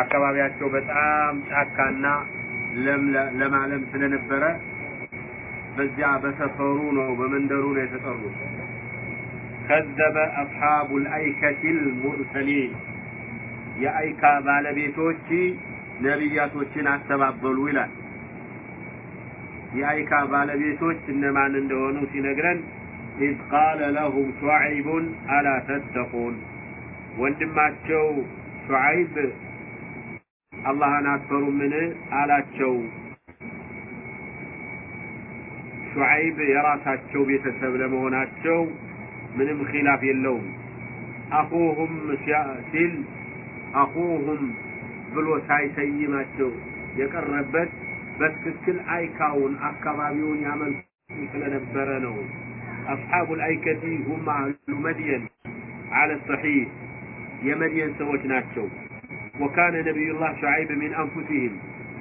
አካባቢያቸው በጣም ጫካና ለምለም ስለነበረ በዚያ በሰፈሩ ነው በመንደሩ ነው የተጠሩት። ከዘበ አስሓቡል አይከቲል ሙርሰሊን የአይካ ባለቤቶች ነቢያቶችን አስተባበሉ ይላል። የአይካ ባለቤቶች እነማን እንደሆኑ ሲነግረን ኢዝ ቃለ ለሁም ሹዐይቡን አላ ተተቁን ወንድማቸው ሹዐይብ አላህን አትፈሩምን አላቸው። ሹዐይብ የራሳቸው ቤተሰብ ለመሆናቸው ምንም ኺላፍ የለውም። አኹሁም ሲል አኹሁም ብሎ ሳይሰይማቸው የቀረበት በትክክል አይካውን አካባቢውን ያመልኩ ስለነበረ ነው። አስሓቡል አይከቲ ሁም አህሉ መድየን አለ ሰሒህ የመድየን ሰዎች ናቸው። وكان نبي الله شعيب من أنفسهم.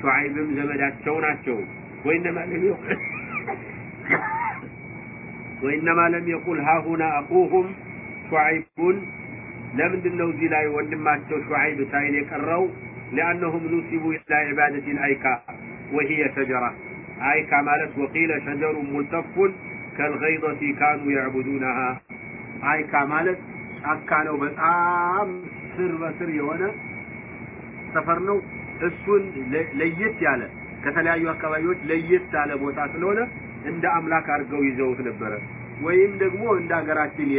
شعيبም ዘመዳቸው ናቸው. وإنما لم يقل وإنما لم يقل ها هنا أخوهم شعيب لم ነው እዚህ ላይ ወንድማቸው ሹዓይብ ሳይል لأنهم نسبوا إلى عبادة الأيكة وهي شجرة أيكة مالت وقيل شجر ملتف كالغيضة كانوا يعبدونها أيكا مالت أكانوا بس آم سر وسر يونس ሰፈር ነው። እሱን ለየት ያለ ከተለያዩ አካባቢዎች ለየት ያለ ቦታ ስለሆነ እንደ አምላክ አድርገው ይዘውት ነበረ። ወይም ደግሞ እንደ ሀገራችን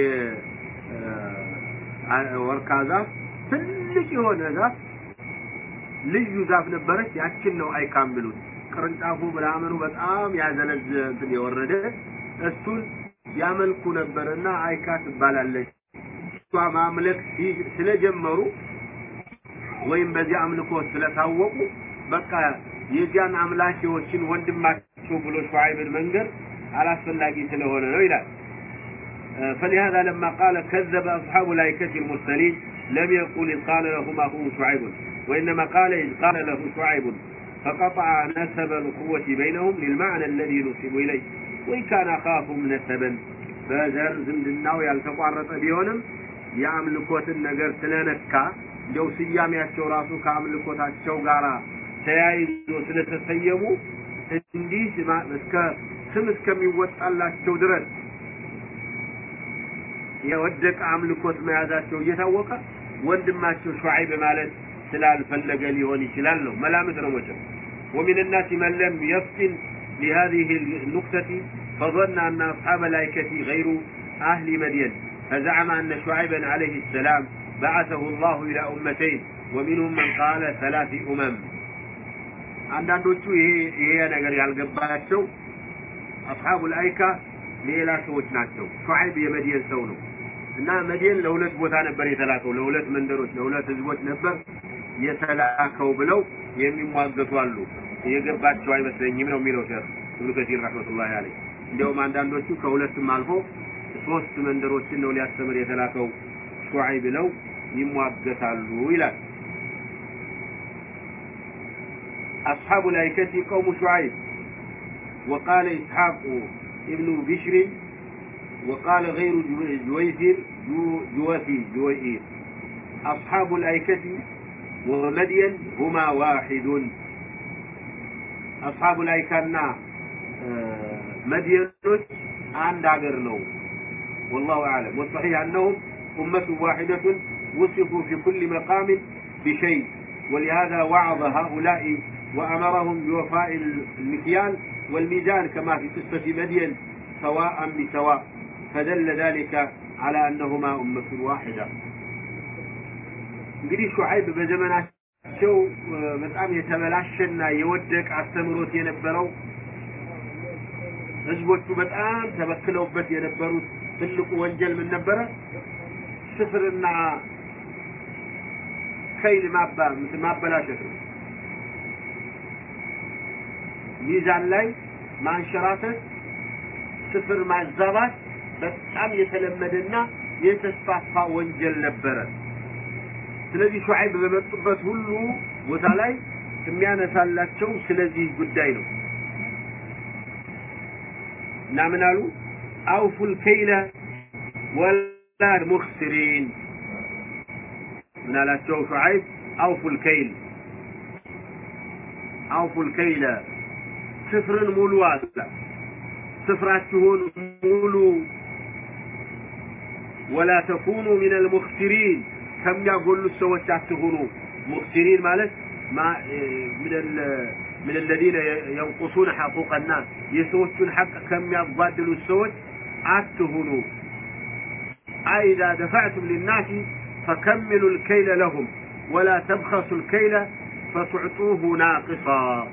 የወርካ ዛፍ ትልቅ የሆነ ዛፍ ልዩ ዛፍ ነበረች። ያችን ነው አይካ የሚሉት። ቅርንጫፉ ምናምኑ በጣም ያዘለዝ እንትን የወረደ እሱን ያመልኩ ነበርና አይካ ትባላለች። እሷ ማምለክ ስለጀመሩ ወይም በዚህ አምልኮ ስለታወቁ በቃ የዚያን አምላኪዎችን ወንድማቸው ብሎ ሹዓይብን መንገር አላስፈላጊ ስለሆነ ነው ይላል። فلهذا لما قال كذب أصحاب الأيكة المرسلين لم يقل إذ قال لهم أخوه شعيب وإنما قال إذ قال له شعيب فقطع نسب الأخوة بينهم للمعنى الذي نسب إليه وإن كان أخاهم نسبا በዘር ዝምድናው ያልተቋረጠ ቢሆንም የአምልኮትን ነገር ስለነካ እንደው ስያሜያቸው ራሱ ከአምልኮታቸው ጋር ተያይዞ ስለተሰየሙ እንዲህ እስከ ስም እስከሚወጣላቸው ድረስ የወደቀ አምልኮት መያዛቸው እየታወቀ ወንድማቸው ሹዓይብ ማለት ስላልፈለገ ሊሆን ይችላል ነው መላምት ነው መቼም ومن الناس من لم يفطن لهذه النكتة فظن أن أصحاب الأيكة غير أهل مدين فزعم أن شعيبا عليه السلام بعثه الله إلى أمتين ومنهم من قال ثلاث أمم አንዳንዶቹ ይሄ ይሄ ነገር ያልገባቸው አስሐቡል አይካ ሌላ ሰዎች ናቸው። ሹዓይብ የመድየን ሰው ነው እና መድየን ለሁለት ቦታ ነበር የተላከው፣ ለሁለት መንደሮች፣ ለሁለት ህዝቦች ነበር የተላከው ብለው የሚሟገቱ አሉ። የገባቸው አይመስለኝም ነው የሚለው ሸህ ኢብኑ ከሲር ረህመቱላሂ አለይህ። እንዲያውም አንዳንዶቹ ከሁለትም አልፎ ሶስት መንደሮችን ነው ሊያስተምር የተላከው ሹዓይብ ብለው ይሟገታሉ ይላል። أصحاب الأيكة قوم شعيب وقال إسحاق ابن بشر وقال غير جويفر جوفي جويئير أصحاب الأيكة ومدين هما واحد أصحاب الأيكة مدين عند عقرنو والله أعلم والصحيح أنهم أمة واحدة وصفوا في كل مقام بشيء ولهذا وعظ هؤلاء وأمرهم بوفاء المكيال والميزان كما في قصة مدين سواء بسواء فدل ذلك على أنهما أمة واحدة እንግዲህ ሹዓይብ በዘመናቸው በጣም የተበላሸና የወደቅ አስተምሮት የነበረው ህዝቦቹ በጣም ተበክለውበት የነበሩት ትልቁ ወንጀል ምን ነበረ? ስፍርና ከይል ማበላሸት ነው። ሚዛን ላይ ማንሸራተት፣ ስፍር ማዛባት በጣም የተለመደና የተስፋፋ ወንጀል ነበረ። ስለዚህ ሹዓይብ በመጡበት ሁሉ ቦታ ላይ የሚያነሳላቸው ስለዚህ ጉዳይ ነው እና ምን አሉ? አውፉል ከይለ ወላ ሙክሲሪን ምን አላቸው ሹዓይብ? አውፉል ከይል አውፉል ከይለ ስፍርን ሙሉ አለ ስፍራችሁን ሙሉ ወላ ተኩኑ ሚነል ሙኽሲሪን ከሚያጎሉት ሰዎች አትሁኑ ሙኽሲሪን ማለት من الذين ينقصون حقوق الناس የሰዎቹን ሐቅ ከሚያጓድሉት ሰዎች አትሁኑ أي إذا دفعتم للناس فكملوا الكيل لهم ولا تبخسوا الكيل فتعطوه ناقصا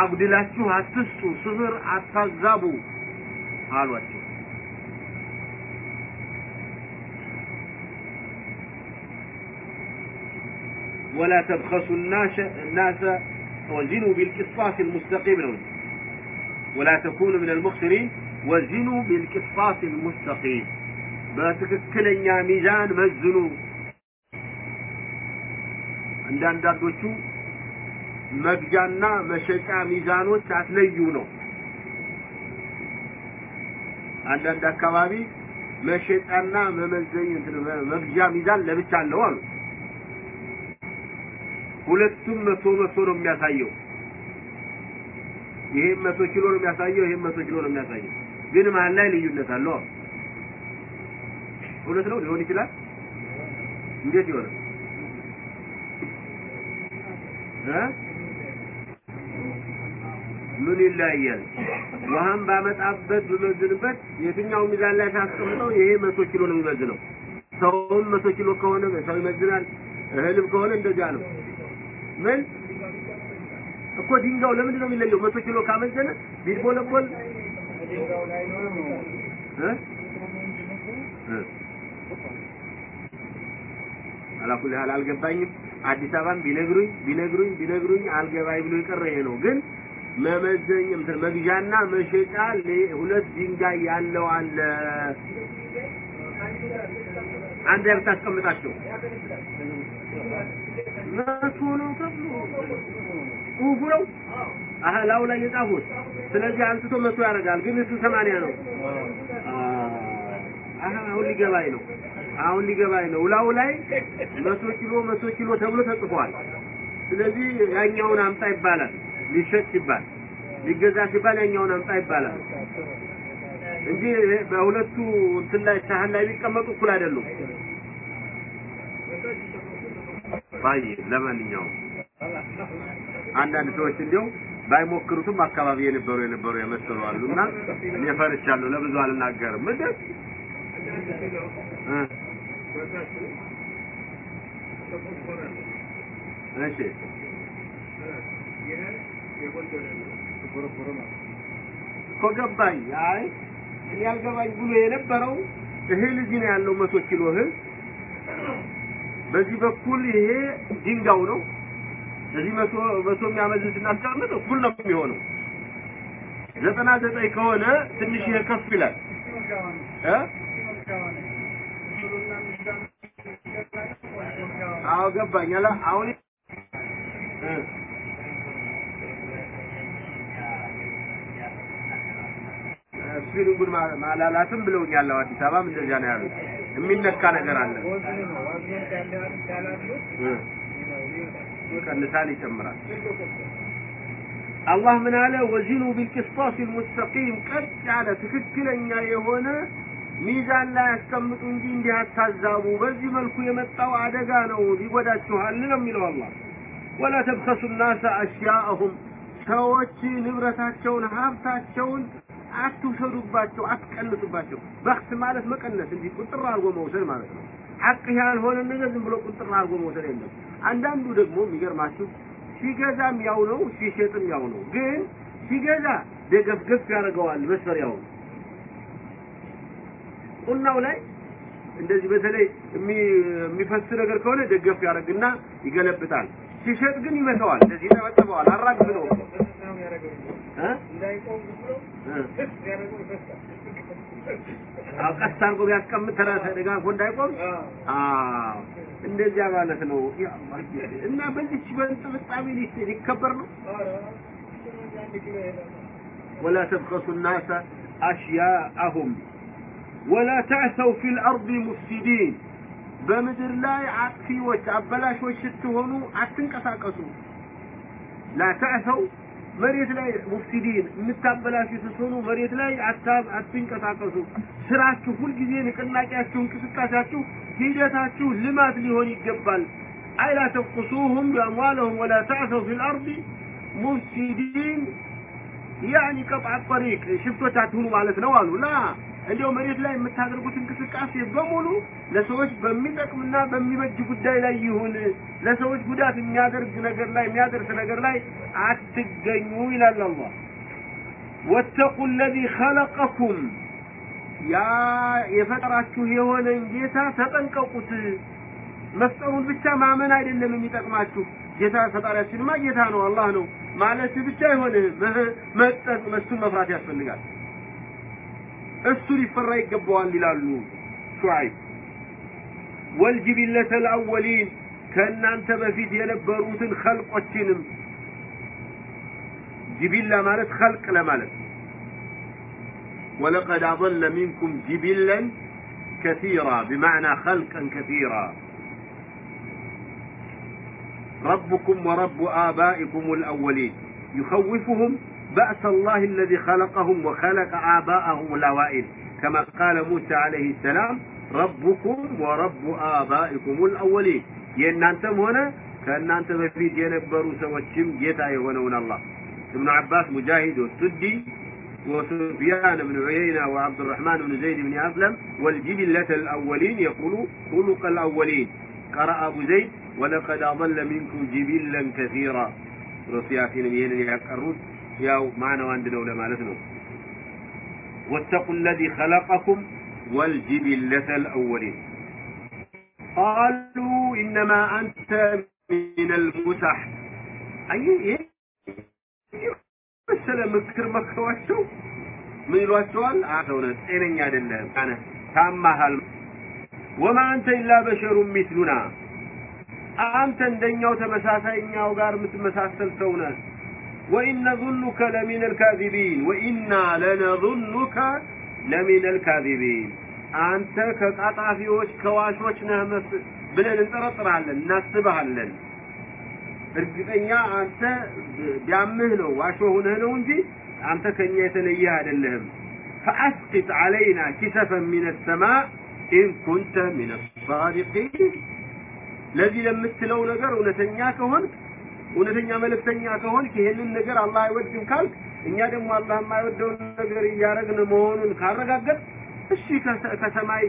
አጉድላችሁ አትስጡ ስፍር አታዛቡ አሏቸው ولا تبخسوا الناس الناس وزنوا بالقسطاس المستقيم ነው ولا تكونوا من المخسرين وزنوا بالقسطاس المستقيم በትክክለኛ ሚዛን መዝኑ። እንዳንዳንዶቹ መግጃና መሸጫ ሚዛኖች አትለዩ ነው። አንዳንድ አካባቢ መሸጫና መመዘኝ መግዣ ሚዛን ለብቻ አለው አሉ። ሁለቱም መቶ መቶ ነው የሚያሳየው። ይሄም መቶ ኪሎ ነው የሚያሳየው ይሄም መቶ ኪሎ ነው የሚያሳየው። ግን መሀል ላይ ልዩነት አለው እውነት ነው? ሊሆን ይችላል? እንዴት ይሆናል ምን ይለያያል? ውሃን ባመጣበት ብመዝንበት የትኛው ሚዛን ላይ ሳስቀምጠው ይሄ መቶ ኪሎ ነው የሚመዝነው? ሰውም መቶ ኪሎ ከሆነ ሰው ይመዝናል እህልም ከሆነ እንደዚያ ነው። ምን? እኮ ድንጋው ለምንድን ነው የሚለየው? መቶ ኪሎ ካመዘነ ቢቦለቦል እ አላኩል ያህል አልገባኝም። አዲስ አበባም ቢነግሩኝ ቢነግሩኝ ቢነግሩኝ አልገባኝ ብሎ የቀረ ይሄ ነው። ግን መመዘኝ እንትን መግዣና መሸጫ ሁለት ድንጋይ ያለው አለ። አንድ ላይ ብታስቀምጣቸው። መቶ ነው ተብሎ ጽሁፉ ነው ላው ላይ የጻፉት ስለዚህ አንስቶ መቶ ያደርጋል። ግን እሱ ሰማንያ ነው። አሁን ሊገባኝ ነው አሁን ሊገባኝ ነው። ላው ላይ መቶ ኪሎ መቶ ኪሎ ተብሎ ተጽፏል። ስለዚህ ያኛውን አምጣ ይባላል። ሊሸጥ ሲባል ሊገዛ ሲባል ያኛውን አምጣ ይባላል እንጂ በሁለቱ እንትን ላይ ሳህን ላይ ቢቀመጡ እኩል አይደሉም። ባይ ለማንኛውም አንዳንድ ሰዎች እንዲያው ባይሞክሩትም አካባቢ የነበሩ የነበሩ የመሰሉ አሉና እኔ ፈርቻለሁ። ለብዙ አልናገርም። ምንድን እሺ። እኮ ገባኝ። አይ እኔ ያልገባኝ ብሎ የነበረው እህል እዚህ ነው ያለው መቶ ኪሎ እህል በዚህ በኩል ይሄ ድንጋው ነው። እዚህ መቶ መቶ የሚያመዝን ስናስቀምጥ እኩል ነው የሚሆነው። ዘጠና ዘጠኝ ከሆነ ትንሽ ይሄ ከፍ ይላል። እ አዎ ገባኝ አላ አሁን ስፒሪንጉን ማላላትም ብለውኛል አዲስ አበባም እንደዚያ ነው ያሉት። የሚነካ ነገር አለ። ይቀንሳል ይጨምራል። አላህ ምን አለ? ወዚኑ ቢልቅስጣስ ልሙስተቂም ቀጥ ያለ ትክክለኛ የሆነ ሚዛን ላይ ያስቀምጡ እንጂ እንዲህ በዚህ መልኩ የመጣው አደጋ ነው። ሊጎዳችኋል ነው የሚለው አላህ። ወላ ተብከሱ ናሰ አሽያአሁም። ሰዎች ንብረታቸውን ሀብታቸውን አትውሰዱባቸው አትቀንሱባቸው። በክስ ማለት መቀነስ እንጂ ቁጥር አድርጎ መውሰድ ማለት ነው። ሐቅ ያልሆነ ነገር ዝም ብሎ ቁጥር አድርጎ መውሰድ የለም። አንዳንዱ ደግሞ የሚገርማችሁ ሲገዛም ያው ነው ሲሸጥም ያው ነው። ግን ሲገዛ ደገፍገፍ ያደርገዋል መስፈሪያውን ቡናው ላይ እንደዚህ በተለይ የሚፈስ ነገር ከሆነ ደገፍ ያደርግና ይገለብጣል። ሲሸጥ ግን ይመታዋል። እንደዚህ ይጠበጥበዋል። አራግ ብሎ ቀስ አድርጎ ቢያስቀምጥ ተደጋግፎ እንዳይቆም እንደዚያ ማለት ነው። እና በዚች በንጥብጣቢ ሊከበር ነው። ወላ ተብከሱ ናሳ አሽያአሁም ولا تعثوا في الأرض مفسدين በምድር ላይ አጥፊዎች አበላሾች ስትሆኑ አትንቀሳቀሱ ላ ተዕሰው መሬት ላይ ሙፍሲዲን የምታበላሹ ስትሆኑ መሬት ላይ አታብ አትንቀሳቀሱ። ስራችሁ ሁልጊዜ ንቅናቄያችሁ፣ እንቅስቃሴያችሁ፣ ሂደታችሁ ልማት ሊሆን ይገባል። አይ ላ ተንቁሱሁም በአምዋለሁም ወላ ተዕሰው ፊል አርዲ ሙፍሲዲን ያኒ ቀጥዓ ጠሪቅ ሽፍቶች አትሁኑ ማለት ነው አሉ። ላ እንዲያው መሬት ላይ የምታደርጉት እንቅስቃሴ በሙሉ ለሰዎች በሚጠቅምና በሚበጅ ጉዳይ ላይ ይሁን። ለሰዎች ጉዳት የሚያደርግ ነገር ላይ የሚያደርስ ነገር ላይ አትገኙ ይላል አላህ። ወተቁ ለዚ ኸለቀኩም ያ የፈጠራችሁ የሆነን ጌታ ተጠንቀቁት። መፍጠሩን ብቻ ማመን አይደለም የሚጠቅማችሁ። ጌታ ፈጣሪያችንማ ጌታ ነው አላህ ነው ማለት ብቻ አይሆንህም። መጠቅ እሱን መፍራት ያስፈልጋል። እሱ ሊፈራ ይገባዋል ይላሉ ሹዓይብ። ወልጅቢለተ ልአወሊን ከእናንተ በፊት የነበሩትን ኸልቆችንም ጅቢላ ማለት ኸልቅ ለማለት ولقد أضل منكم جبلا كثيرا بمعنى خلقا كثيرا ربكم ورب آبائكم الأولين يخوفهم بأس الله الذي خلقهم وخلق آباءهم الأوائل كما قال موسى عليه السلام ربكم ورب آبائكم الأولين የእናንተም ሆነ ከእናንተ በፊት የነበሩ ሰዎችም ጌታ የሆነውን አላህ ابن عباس مجاهد والسدي وسفيان بن عيينة وعبد الرحمن بن زيد بن أسلم والجبلة الأولين يقول خلق الأولين قرأ أبو زيد ولقد أضل منكم جبلا كثيرا رصياتين بيهن يقرون ያው ማነው አንድ ነው ለማለት ነው واتقوا الذي خلقكم والجبلة الأولين قالوا إنما أنت من المسح أي إيه መሰለ ምክር መክረዋቸው ምን ይሏቸዋል? አተውነ ጤነኛ አይደለም አነ ታማሃል ወማ አንተ ኢላ በሸሩ ሚስሉና አንተ እንደኛው ተመሳሳይኛው ጋር የምትመሳሰል ሰው ነህ وإن نظنك لمن الكاذبين وإنا لنظنك لمن الكاذبين አንተ ከቃጣፊዎች ከዋሾች ነህ ብለን እንጠረጥራለን እናስብሃለን እርግጠኛ አንተ ቢያምህ ነው ዋሾ ሆነህ ነው እንጂ አንተ ከኛ የተለየህ አይደለህም فأسقط علينا كسفا من السماء إن كنت من الصادقين ለዚህ ለምትለው ነገር እውነተኛ ከሆንክ እውነተኛ መልእክተኛ ከሆንክ ይሄንን ነገር አላህ አይወድም ካልክ እኛ ደግሞ አላህ የማይወደውን ነገር እያደረግን መሆኑን ካረጋገጥ እሺ ከሰማይ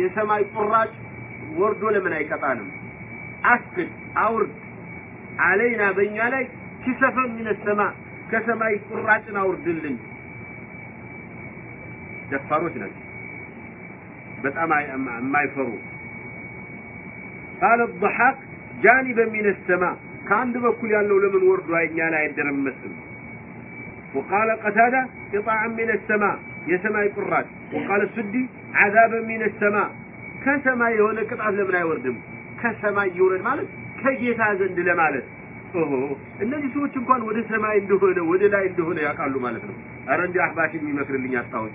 የሰማይ ቁራጭ ወርዶ ለምን አይቀጣንም? አስክድ አውርድ አለይና በእኛ ላይ ኪሰፈን ሚነ ሰማ ከሰማይ ቁራጭን አውርድልን። ደፋሮች ናቸው፣ በጣም የማይፈሩ ቃለ ضحاك ጃኒበ ሚነ ሰማ ከአንድ በኩል ያለው ለምን ወርዶ እኛ ላይ አይደረመስም? وقال قتادة قطعا من السماء የሰማይ ቁራጭ وقال السدي عذابا من السماء ከሰማይ የሆነ ቅጣት ለምን አይወርድም? ከሰማይ ይውረድ ማለት ከጌታ ዘንድ ለማለት ኦሆ እነዚህ ሰዎች እንኳን ወደ ሰማይ እንደሆነ ወደ ላይ እንደሆነ ያውቃሉ ማለት ነው። ኧረ እንዲህ አህባሽ የሚመክርልኝ አጣሁኝ።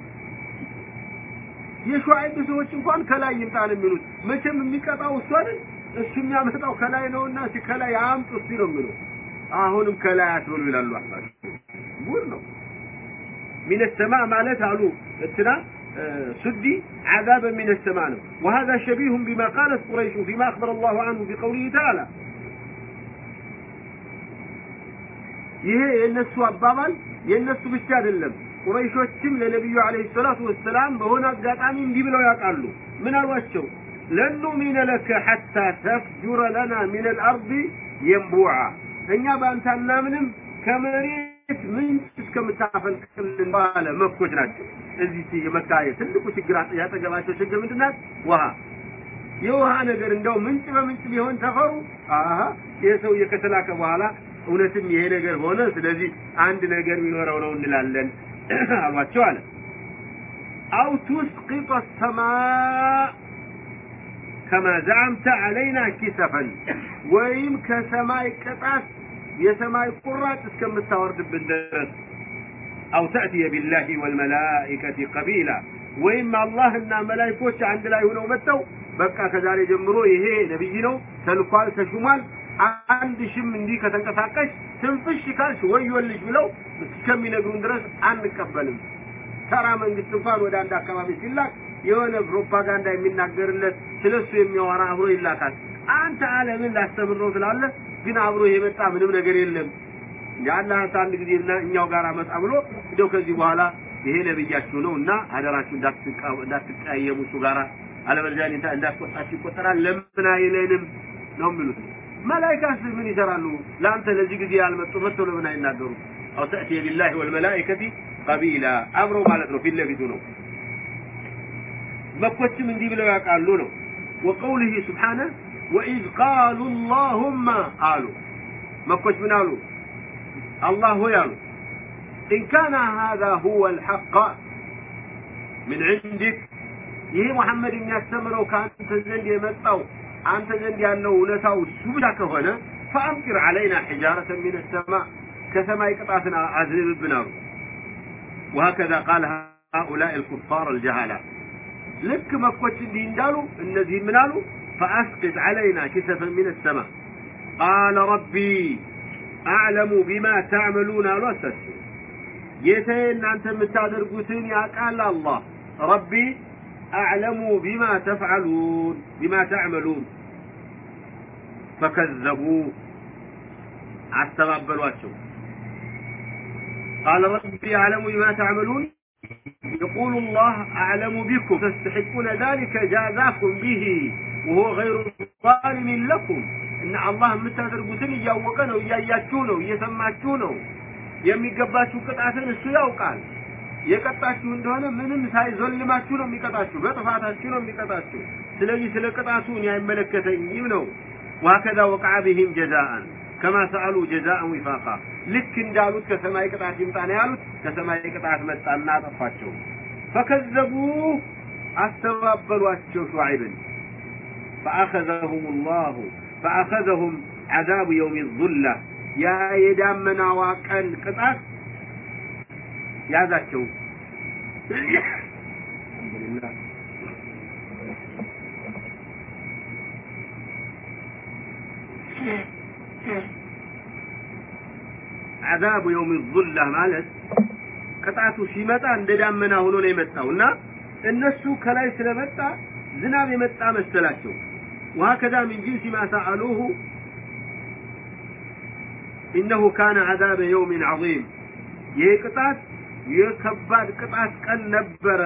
የሹዓይብ ሰዎች እንኳን ከላይ ይምጣ ነው የሚሉት። መቼም የሚቀጣው እሱ አይደል? እሱ የሚያመጣው ከላይ ነውና እስኪ ከላይ አምጡ እስቲ ነው የሚሉ። አሁንም ከላይ አትበሉ ይላሉ አህባሽ። ጉድ ነው። ሚነ ሰማ ማለት አሉ እንትና سدي عذابا من السماء وهذا شبيه بما قالت قريش فيما أخبر الله عنه في قوله تعالى ይሄ የእነሱ አባባል የእነሱ ብቻ አይደለም። ቁረይሾችም ለነቢዩ አለይሂ ሰላቱ ወሰላም በሆነ አጋጣሚ እንዲህ ብለው ያውቃሉ። ምን አሏቸው? ለን ኑሚነ ለከ ሐታ ተፍጁረ ለና ሚን አልአርድ የንቡዓ እኛ በአንተ አናምንም ከመሬት ምንጭ እስከምታፈልቅልን ባለ መኮች ናቸው። እዚህ የመካ ትልቁ ችግር ያጠገባቸው ችግር ምንድን? ውሃ የውሃ ነገር እንደው ምንጭ በምንጭ ቢሆን ተፈሩ። አሀ ይሄ ሰውዬ ከተላከ በኋላ እውነትም ይሄ ነገር ሆነ፣ ስለዚህ አንድ ነገር የሚኖረው ነው እንላለን አሏቸው አለ። አው ቱስቂጠ ሰማ ከማ ዘዓምተ ዐለይና ኪሰፈን ወይም ከሰማይ ቅጣት የሰማይ ቁራጭ እስከምታወርድብን ድረስ አው ተእትየ ቢላሂ ወልመላኢከቲ ቀቢላ ወይም አላህና መላይኮች አንድ ላይ ሆነው መጥተው በቃ ከዛሬ ጀምሮ ይሄ ነብይ ነው ተልኳል ተሹሟል አንድ ሽም እንዲህ ከተንቀሳቀሽ ትንፍሽ ካልሽ ወዮልሽ ብለው እስከሚነግሩን ድረስ አንቀበልም። ተራ መንግስት እንኳን ወደ አንድ አካባቢ ሲላክ የሆነ ፕሮፓጋንዳ የሚናገርለት ስለሱ የሚያወራ አብሮ ይላካል። አንተ ዓለምን ላስተምር ነው ትላለህ፣ ግን አብሮ የመጣ ምንም ነገር የለም። የአላህ አንድ ጊዜ እኛው ጋር መጣ ብሎ እንደው ከዚህ በኋላ ይሄ ነብያችሁ ነው እና አደራችሁ እንዳትቀያየሙ እሱ ጋራ አለበለዚያ እኔ እንዳስቆጣችሁ ይቆጠራል። ለምን አይለንም ነው የሚሉት። መላኢካስ ምን ይሰራሉ? ለአንተ ለዚህ ጊዜ ያልመጡ መጥተው ለምን አይናገሩ? አው ተእቲ ቢላሂ ወልመላኢከቲ ቀቢላ አብረው ማለት ነው፣ ፊት ለፊቱ ነው። መኮችም እንዲህ ብለው ያውቃሉ ነው። ወቀውሊሂ ስብሓነ ወኢዝ ቃሉ አላሁማ አሉ መኮች ምን አሉ? አላህ ሆይ አሉ ኢን ካነ ሃዛ ሁወ አልሐቅ ምን ዕንዲክ ይህ ሙሐመድ የሚያስተምረው ከአንተ ዘንድ የመጣው አንተ ዘንድ ያለው እውነታው እሱ ብቻ ከሆነ ፈአምጢር ዐለይና ሒጃረተን ሚነ ሰማ ከሰማይ ቅጣትን አዝንብብን አሉ። ወሀከዛ ቃል ሃኡላኢ አልኩፋር አልጀሃላ ልክ መኮች እንዲህ እንዳሉ እነዚህ ምን አሉ? ፈአስቅጥ ዐለይና ኪሰፈን ሚነ ሰማ ቃለ ረቢ አዕለሙ ቢማ ተዕመሉን አሉ። አሳቸው ጌታዬ እናንተ የምታደርጉትን ያውቃል አላህ ረቢ አዕለሙ ቢማ ተፍዓሉን ቢማ ተዕመሉን ፈከዘቡ አስተባበሏቸው ቃለ ረቢ አዕለሙ ቢማ ተዕመሉን يقول الله أعلم بكم تستحقون ذلك جازاكم به وهو غير ظالم لكم إن الله የምታደርጉትን እያወቀ ነው እያያችሁ ነው እየሰማችሁ ነው የሚገባችሁ ቅጣትን እሱ ያውቃል የቀጣችሁ እንደሆነ ምንም ሳይዘልማችሁ ነው የሚቀጣችሁ በጥፋታችሁ ነው የሚቀጣችሁ ስለዚህ ስለ ቅጣቱ እኔ አይመለከተኝም ነው ወሀከዛ ወቀዐ ቢሂም ጀዛአን ከማ ሰአሉ ጀዛአን ዊፋቃ ልክ እንዳሉት ከሰማይ ቅጣት ይምጣ ነው ያሉት። ከሰማይ ቅጣት መጣና አጠፋቸው። ፈከዘቡ አስተባበሏቸው ሹዓይብን። ፈአኸዘሁም ላሁ ፈአኸዘሁም ዐዛቡ የውም ዙላ። ያ የዳመናዋ ቀን ቅጣት ያዛቸው። አልሐምዱሊላህ አዛቡ የውም ዙላ ማለት ቅጣቱ ሲመጣ እንደ ዳመና ሆኖ ነው የመጣው እና እነሱ ከላይ ስለመጣ ዝናብ የመጣ መሰላቸው وهكذا من جنس ما سألوه إنه كان عذاب يوم عظيم ይህ ቅጣት የከባድ ቅጣት ቀን ነበረ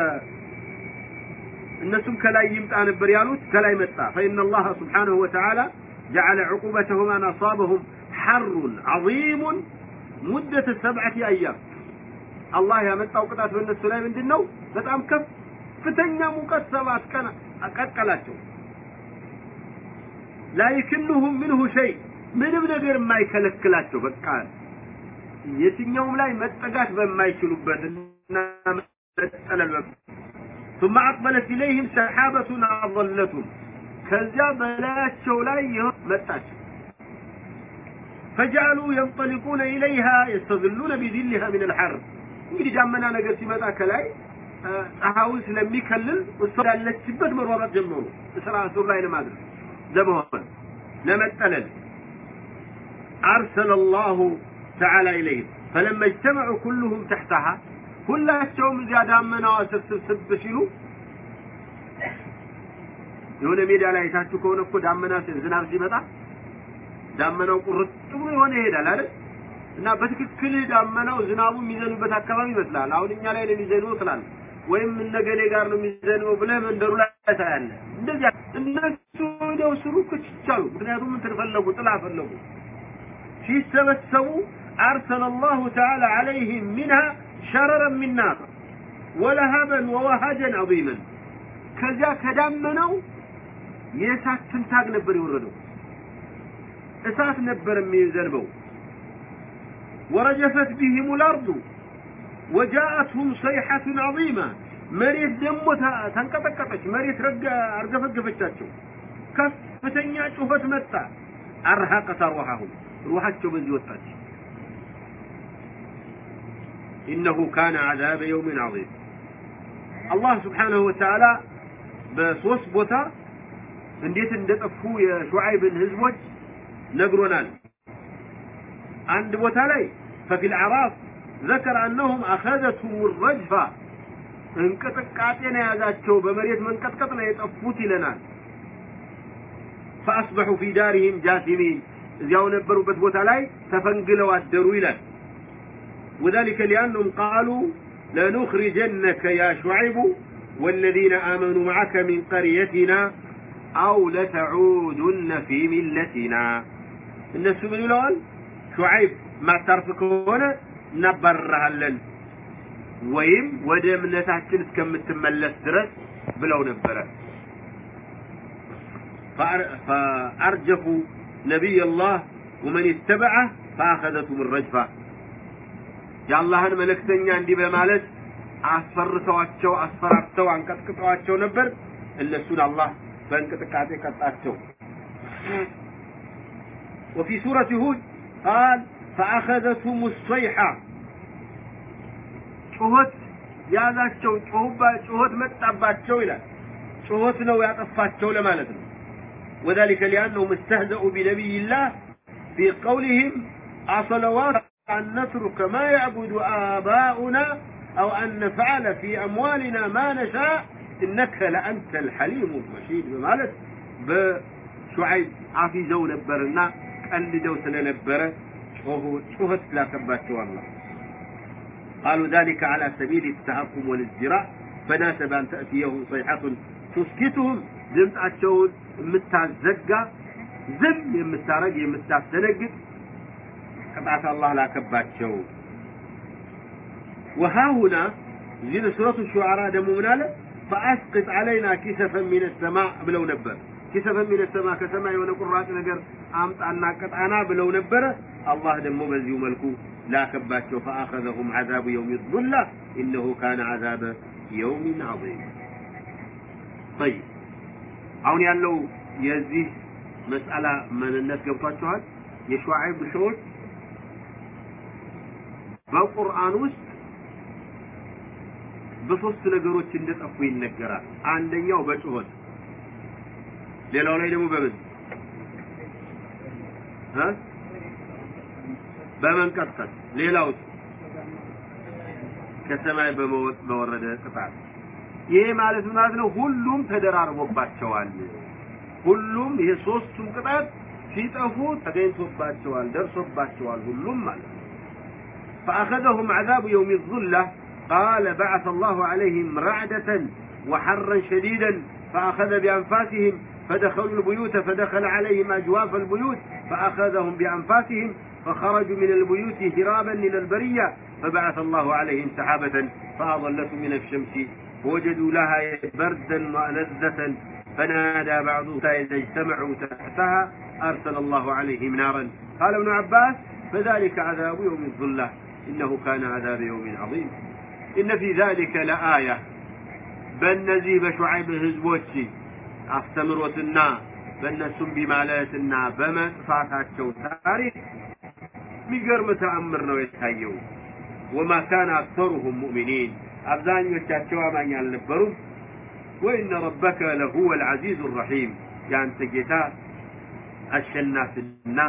እነሱም ከላይ ይምጣ ነበር ያሉት ከላይ መጣ فإن الله سبحانه وتعالى جعل عقوبتهم أن أصابهم حر عظيم مدة سبعة أيام الله ያመጣው ቅጣት በእነሱ ላይ ምንድን ነው በጣም ከፍተኛ ሙቀት ሰባት ቀን አቀቀላቸው ላ ይክልሁም ምንሁ ሸይ ምንም ነገር የማይከለክላቸው በቃ የትኛውም ላይ መጠጋት በማይችሉበት እና መጠለል ثم أقبلت إليهم سحابة أظلتهم ከዚያ በላያቸው ላይ መጣች فجعلوا ينطلقون إليها يستظلون بذلها من الحر እንግዲህ ዳመና ነገር ሲመጣ ከላይ ፀሐዩን ስለሚከልል እሷ ያለችበት መሯሯጥ ጀመሩ ስራ ሱር ላይ ለማድረግ ለመሆን ለመጠለል أرسل الله تعالى إليهم فلما اجتمعوا كلهم تحتها ሁላቸውም እዚያ ዳመናዋ ስር ስብስብ ሲሉ የሆነ ሜዳ ላይ አይታችሁ ከሆነ እኮ ዳመና ዝናብ ሲመጣ ዳመናው ቁርጥ ብሎ የሆነ ይሄዳል አይደል? እና በትክክል ዳመናው ዝናቡ የሚዘንብበት አካባቢ ይመስላል። አሁን እኛ ላይ ነው የሚዘንበው ትላለህ፣ ወይም እነገሌ ጋር ነው የሚዘንበው ብለህ መንደሩ ላይ ታያለህ። እንደዚያ እነሱ ወዲያው ስሩ ክችቻሉ። ምክንያቱም እንትን ፈለጉ፣ ጥላ ፈለጉ። ሲሰበሰቡ አርሰለ አላሁ ተዓላ አለይህም ሚንሃ ሸረረ ሚን ናር ወለሀበን ወወሃጀን ዐዚመን ከዚያ ከዳመናው የእሳት ትንታግ ነበር የወረደው እሳት ነበር የሚዘንበው ورجفت بهم الأرض وجاءتهم صيحة عظيمة መሬት ደግሞ ተንቀጠቀጠች መሬት ረጋ አርገፈገፈቻቸው ከፍተኛ ጩኸት መጣ አርሃቀት አርዋሃሁም ሩሃቸው በዚህ ወጣች إنه كان عذاب يوم عظيم الله سبحانه وتعالى በሶስት ቦታ እንዴት እንደጠፉ የሹዓይብን ህዝቦች ነግሮናል አንድ ቦታ ላይ ففي العراف ذكر انهم اخذتهم الرجفه እንቅጥቃጤ ነው የያዛቸው በመሬት መንቀጥቀጥ ነው የጠፉት ይለናል فاصبحوا في دارهم جاثمين እዚያው ነበሩበት ቦታ ላይ ተፈንግለው አደሩ ይላል وذلك لانهم قالوا لنخرجنك يا شعيب والذين آمنوا معك من قريتنا አው ለተዑዱነ ፊ ሚለቲና። እነሱ ምን ይለዋል? ሹዓይብ ማታርፍ ከሆነ እናባርርሃለን ወይም ወደ እምነታችን እስከምትመለስ ድረስ ብለው ነበረ። ፈአርጀፉ ነቢይ ላህ ወመን ይተበዐህ ፈአኸዘቱም ረጅፋ። የአላህን መለክተኛ እንዲህ በማለት አስፈርተዋቸው አስፈራርተው አንቀጥቅጠዋቸው ነበር። እነሱን አላህ በእንቅጥቃጤ ቀጣቸው وفي سورة هود قال فأخذتهم الصيحة ጩኸት ያዛቸው ጮሁባ ጩኸት መጣባቸው ይላል ጩኸት ነው ያጠፋቸው ለማለት ነው وذلك لأنهم استهزأوا بنبي الله في قولهم أصلوات أن نترك ما يعبد آباؤنا أو أن نفعل في أموالنا ما نشاء إنك لأنت الحليم الرشيد بمالت بشعيب عفي زو نبرنا قل جو سننبره شوهت لا كبات والله قالوا ذلك على سبيل التهكم والازدراء فناسب أن تأتيه صيحة تسكتهم ድምፃቸውን የምታዘጋ ዝም የምታረግ የምታስተነግድ ቅጣት አላህ ላከባቸው وها هنا زين سورة الشعراء دمو من على فأسقط علينا كسفا من السماء بلو نبر كسفا من السماء كسماء وانا قرات نقر أمط أنا قطعنا بلو نبر الله دمو بزيو ملكو لا كباتشو فأخذهم عذاب يوم الظلة إنه كان عذاب يوم عظيم طيب አሁን ያለው የዚህ መስአላ ምንነት ገብቷችኋል የሹዓይብ ሰዎች በቁርአን ውስጥ በሶስት ነገሮች እንደጠፉ ይነገራል አንደኛው በጩኸት ሌላው ላይ ደግሞ በምን እ በመንቀጥቀጥ ሌላው ከሰማይ በወረደ ቅጣት ይሄ ማለት ማለት ነው ሁሉም ተደራርቦባቸዋል ሁሉም ይሄ ሶስቱም ቅጣት ሲጠፉ ተገኝቶባቸዋል ደርሶባቸዋል ሁሉም ማለት فأخذهم عذاب يوم الظلة قال بعث الله عليهم رعدة وحرا شديدا فأخذ بأنفاسهم فدخلوا البيوت فدخل عليهم أجواف البيوت فأخذهم بأنفاسهم فخرجوا من البيوت هرابا من البرية فبعث الله عليهم سحابة فأظلتهم من الشمس. ووجدوا لها بردا ولذة فنادى بعضهم إذا اجتمعوا تحتها أرسل الله عليهم نارا. قال ابن عباس فذلك عذاب يوم الظلة إنه كان عذاب يوم عظيم. إن في ذلك لآية በእነዚህ በሹዓይብ ህዝቦች አስተምሮትና በእነሱም ቢማለትና በመጥፋታቸው ታሪክ የሚገርም ተአምር ነው የታየው ወማ ካነ አክተሩሁም ሙእሚኒን አብዛኞቻቸው አማኝ አልነበሩም ወኢነ ረበከ ለሁወ ልዓዚዙ ረሒም የአንተ ጌታ አሸናፊና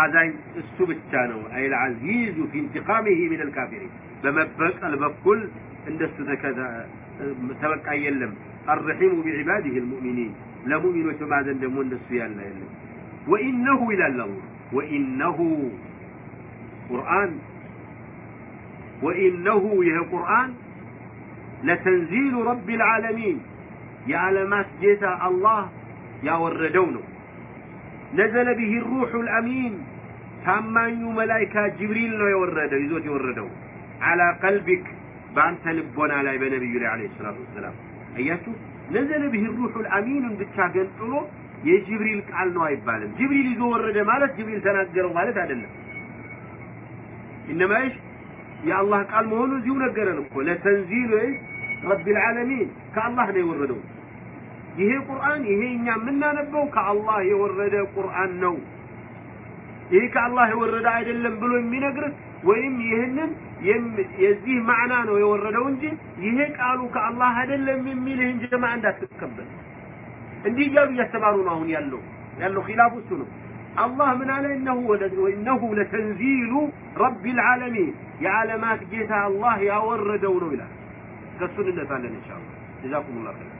አዛኝ እሱ ብቻ ነው አይ ልዓዚዙ ፊ ኢንትቃሚህ ምን ልካፊሪን በመበቀል كل እንደሱ ተከዳ ተበቃ የለም። الرحيم بعباده المؤمنين لمؤمن وما ذنبه እንደሱ ያለ የለም። وانه إلى الله وانه قران وانه يه قران لتنزيل رب العالمين يا علامات جيتا الله يا وردونه نزل به الروح الامين ثمانيو ملائكه جبريل نو يورده አላ ቀልቢክ በአንተ ልቦና ላይ በነቢዩ ላይ አለ ሰላቱ ወሰላም። አያችሁ? ነዘለ ቢህ ሩሑ ልአሚንን ብቻ ገንጥሎ የጅብሪል ቃል ነው አይባልም። ጅብሪል ይዞ ወረደ ማለት ጅብሪል ተናገረው ማለት አይደለም። ኢነማ ይሽ የአላህ ቃል መሆኑ እዚሁ ነገረን እኮ። ለተንዚሉ ረቢ ልዓለሚን ከአላህ ነው የወረደው። ይሄ ቁርአን ይሄ እኛ የምናነበው ከአላህ የወረደ ቁርአን ነው። ይሄ ከአላህ የወረደ አይደለም ብሎ የሚነግርህ ወይም ይህንን የዚህ ማዕና ነው የወረደው እንጂ ይሄ ቃሉ ከአላህ አይደለም የሚልህን ጀማ እንዳትቀበል እንዲህ እያሉ እያስተማሩ ነው አሁን ያለው ያለው ኺላፍ እሱ ነው አላህ ምን አለ እነሁ ወኢነሁ ለተንዚሉ ረቢል ዓለሚን የዓለማት ጌታ አላህ ያወረደው ነው ይላል ከሱ እንነሳለን ኢንሻአላህ ጀዛኩሙላህ ኸይር